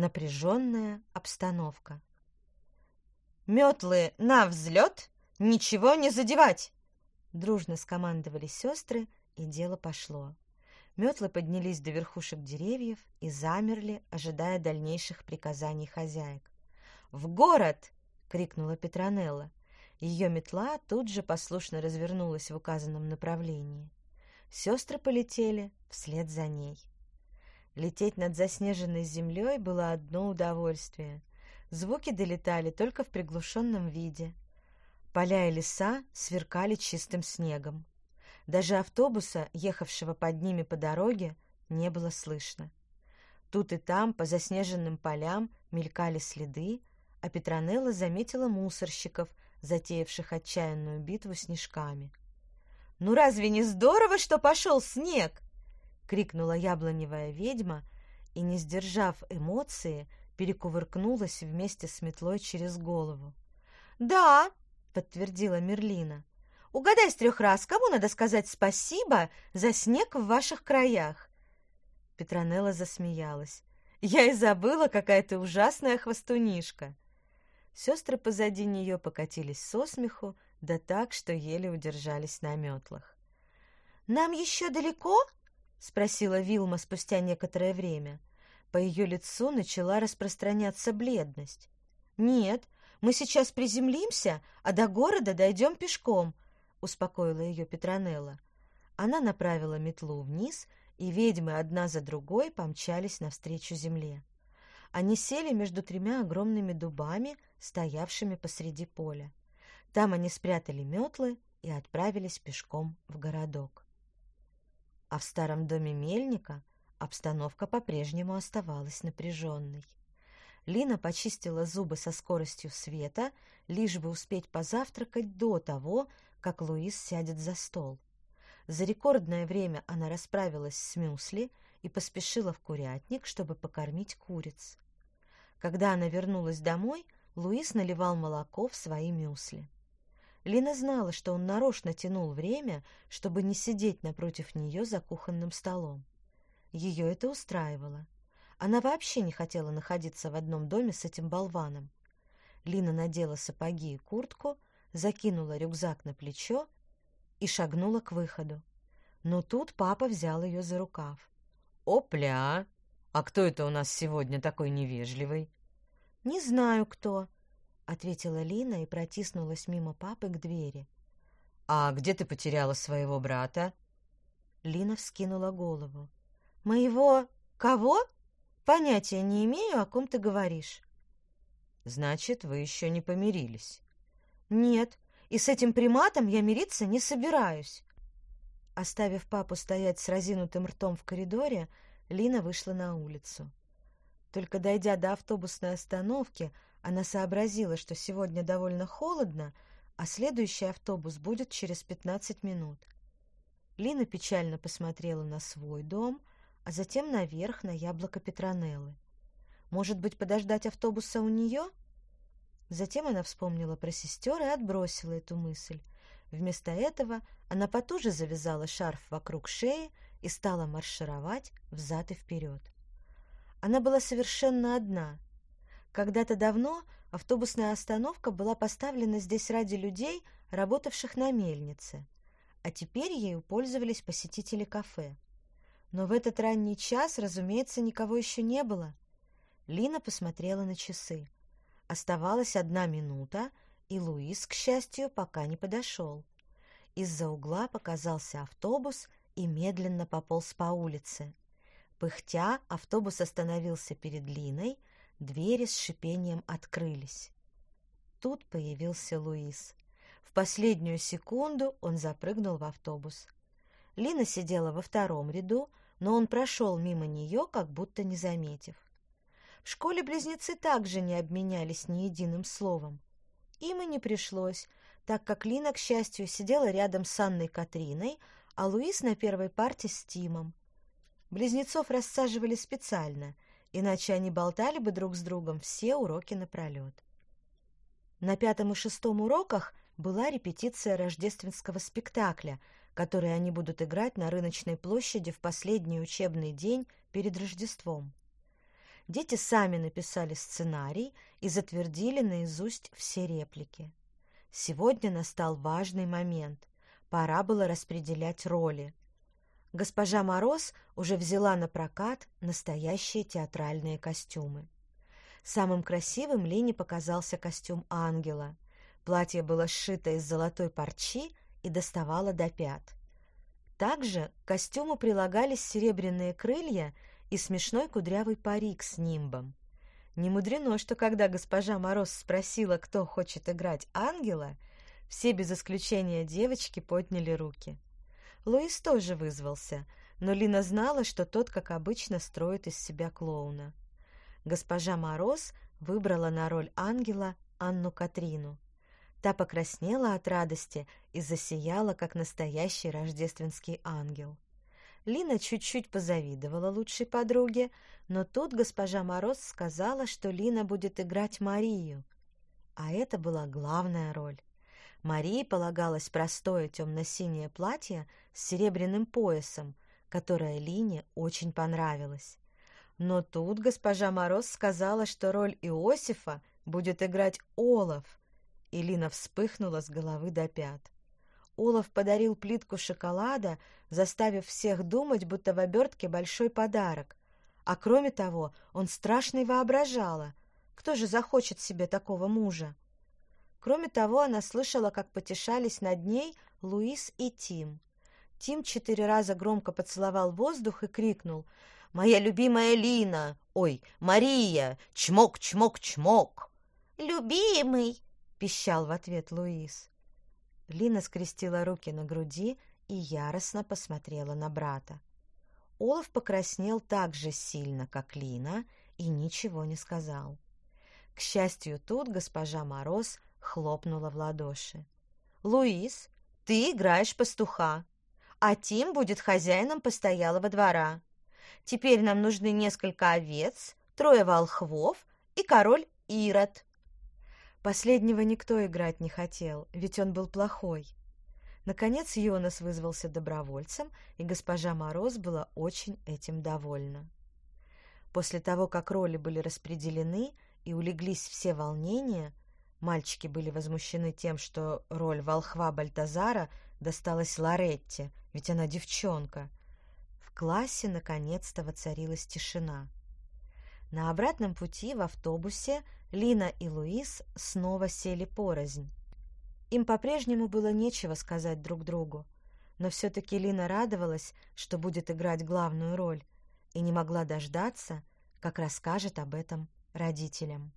напряженная обстановка. «Метлы на взлет! Ничего не задевать!» Дружно скомандовали сестры, и дело пошло. Метлы поднялись до верхушек деревьев и замерли, ожидая дальнейших приказаний хозяек. «В город!» — крикнула Петронелла. Ее метла тут же послушно развернулась в указанном направлении. Сестры полетели вслед за ней. Лететь над заснеженной землей было одно удовольствие. Звуки долетали только в приглушенном виде. Поля и леса сверкали чистым снегом. Даже автобуса, ехавшего под ними по дороге, не было слышно. Тут и там по заснеженным полям мелькали следы, а Петронелла заметила мусорщиков, затеявших отчаянную битву снежками. «Ну разве не здорово, что пошел снег?» — крикнула яблоневая ведьма и, не сдержав эмоции, перекувыркнулась вместе с метлой через голову. «Да!» — подтвердила Мерлина. «Угадай с трех раз, кому надо сказать спасибо за снег в ваших краях?» Петронелла засмеялась. «Я и забыла, какая ты ужасная хвостунишка!» Сестры позади нее покатились со смеху, да так, что еле удержались на метлах. «Нам еще далеко?» — спросила Вилма спустя некоторое время. По ее лицу начала распространяться бледность. «Нет, мы сейчас приземлимся, а до города дойдем пешком», — успокоила ее Петронелла. Она направила метлу вниз, и ведьмы одна за другой помчались навстречу земле. Они сели между тремя огромными дубами, стоявшими посреди поля. Там они спрятали метлы и отправились пешком в городок. А в старом доме мельника обстановка по-прежнему оставалась напряженной. Лина почистила зубы со скоростью света, лишь бы успеть позавтракать до того, как Луис сядет за стол. За рекордное время она расправилась с мюсли и поспешила в курятник, чтобы покормить куриц. Когда она вернулась домой, Луис наливал молоко в свои мюсли. Лина знала, что он нарочно тянул время, чтобы не сидеть напротив нее за кухонным столом. Ее это устраивало. Она вообще не хотела находиться в одном доме с этим болваном. Лина надела сапоги и куртку, закинула рюкзак на плечо и шагнула к выходу. Но тут папа взял ее за рукав. «Опля! А кто это у нас сегодня такой невежливый?» «Не знаю, кто», ответила Лина и протиснулась мимо папы к двери. А где ты потеряла своего брата? Лина вскинула голову. Моего кого? Понятия не имею, о ком ты говоришь. Значит, вы еще не помирились. Нет, и с этим приматом я мириться не собираюсь. Оставив папу стоять с разинутым ртом в коридоре, Лина вышла на улицу. Только дойдя до автобусной остановки, она сообразила, что сегодня довольно холодно, а следующий автобус будет через пятнадцать минут. Лина печально посмотрела на свой дом, а затем наверх на яблоко Петронеллы. Может быть, подождать автобуса у нее? Затем она вспомнила про сестер и отбросила эту мысль. Вместо этого она потуже завязала шарф вокруг шеи и стала маршировать взад и вперед. Она была совершенно одна — когда-то давно автобусная остановка была поставлена здесь ради людей, работавших на мельнице, а теперь ею пользовались посетители кафе. Но в этот ранний час, разумеется, никого еще не было. Лина посмотрела на часы. Оставалась одна минута, и Луис, к счастью, пока не подошел. Из-за угла показался автобус и медленно пополз по улице. Пыхтя, автобус остановился перед Линой, Двери с шипением открылись. Тут появился Луис. В последнюю секунду он запрыгнул в автобус. Лина сидела во втором ряду, но он прошел мимо нее, как будто не заметив. В школе близнецы также не обменялись ни единым словом. Им и не пришлось, так как Лина, к счастью, сидела рядом с Анной Катриной, а Луис на первой парте с Тимом. Близнецов рассаживали специально — иначе они болтали бы друг с другом все уроки напролет. На пятом и шестом уроках была репетиция рождественского спектакля, который они будут играть на рыночной площади в последний учебный день перед Рождеством. Дети сами написали сценарий и затвердили наизусть все реплики. Сегодня настал важный момент. Пора было распределять роли. Госпожа Мороз уже взяла на прокат настоящие театральные костюмы. Самым красивым Лине показался костюм ангела. Платье было сшито из золотой парчи и доставало до пят. Также к костюму прилагались серебряные крылья и смешной кудрявый парик с нимбом. Не мудрено, что когда госпожа Мороз спросила, кто хочет играть ангела, все без исключения девочки подняли руки. Луис тоже вызвался, но Лина знала, что тот, как обычно, строит из себя клоуна. Госпожа Мороз выбрала на роль ангела Анну Катрину. Та покраснела от радости и засияла, как настоящий рождественский ангел. Лина чуть-чуть позавидовала лучшей подруге, но тут госпожа Мороз сказала, что Лина будет играть Марию. А это была главная роль. Марии полагалось простое темно-синее платье с серебряным поясом, которое Лине очень понравилось. Но тут госпожа Мороз сказала, что роль Иосифа будет играть Олаф, и Лина вспыхнула с головы до пят. Олаф подарил плитку шоколада, заставив всех думать, будто в обертке большой подарок. А кроме того, он страшный воображала. Кто же захочет себе такого мужа? Кроме того, она слышала, как потешались над ней Луис и Тим. Тим четыре раза громко поцеловал воздух и крикнул «Моя любимая Лина! Ой, Мария! Чмок, чмок, чмок!» «Любимый!» — пищал в ответ Луис. Лина скрестила руки на груди и яростно посмотрела на брата. Олаф покраснел так же сильно, как Лина, и ничего не сказал. К счастью, тут госпожа Мороз хлопнула в ладоши. «Луис, ты играешь пастуха, а Тим будет хозяином постоялого двора. Теперь нам нужны несколько овец, трое волхвов и король Ирод. Последнего никто играть не хотел, ведь он был плохой. Наконец Йонас вызвался добровольцем, и госпожа Мороз была очень этим довольна. После того, как роли были распределены и улеглись все волнения, мальчики были возмущены тем, что роль волхва Бальтазара досталась Лоретте, ведь она девчонка. В классе наконец-то воцарилась тишина. На обратном пути в автобусе Лина и Луис снова сели порознь. Им по-прежнему было нечего сказать друг другу, но все-таки Лина радовалась, что будет играть главную роль, и не могла дождаться, как расскажет об этом родителям.